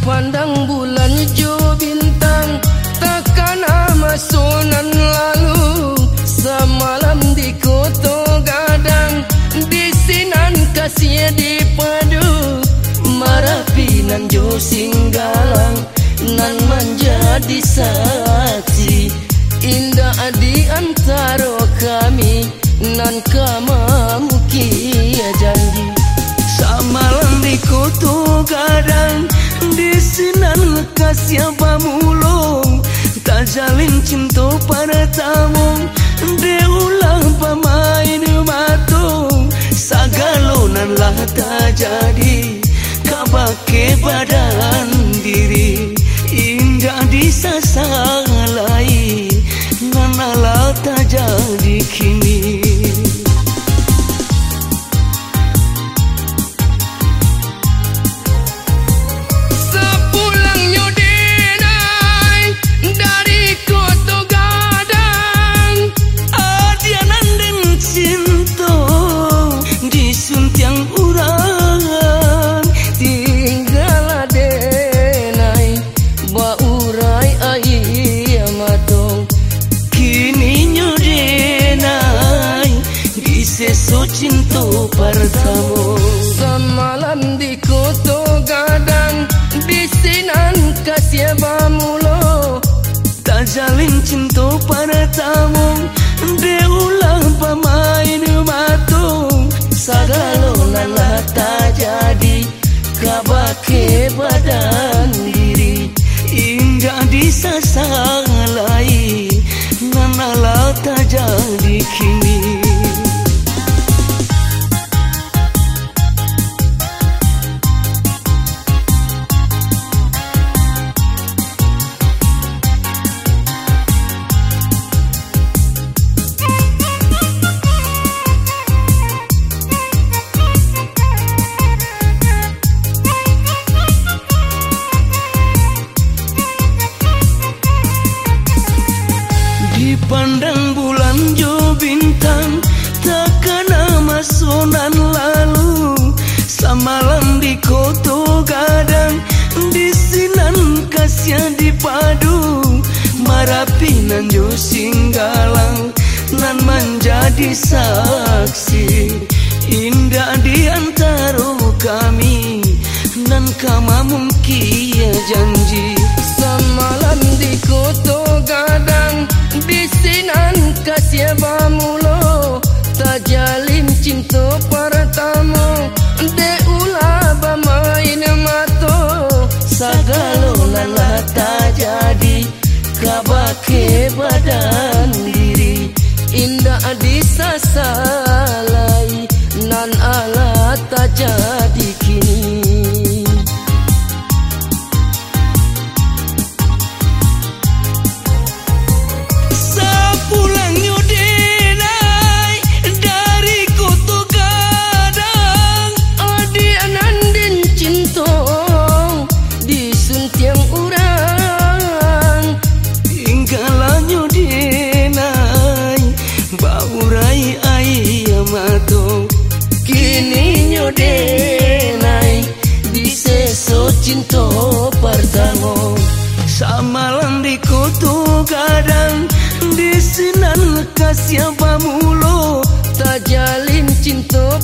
Pandang bulan jo bintang Takkan amasonan lalu. Semalam di koto gadang Di sinan kasih di padu Marah pinan jo singgalang Nan menjadi saksi. Indah di antara kami Nan kamar sinan kasih mulung Tak jalin cinta pada tamu seso cinta pertama Semalam di koto gadang Di sinan kasih bamulo Tak jalin cinta pertama Dia ulang pemain matung Sagalo nala tak jadi Kabake Dipandang bulan jo bintang Takkan masunan lalu. Samalam di koto gadang Di sinan kasih dipadu. Marapinan jo singgalang Nan menjadi saksi Indah di antara kami Nan kama mungkin janji Kini nyodenai di seso cinta pertama. Samalam di koto kadang di sinan kasih bamulo Tak jalin cinta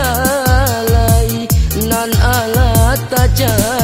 Disasalai Nan ala tak jadi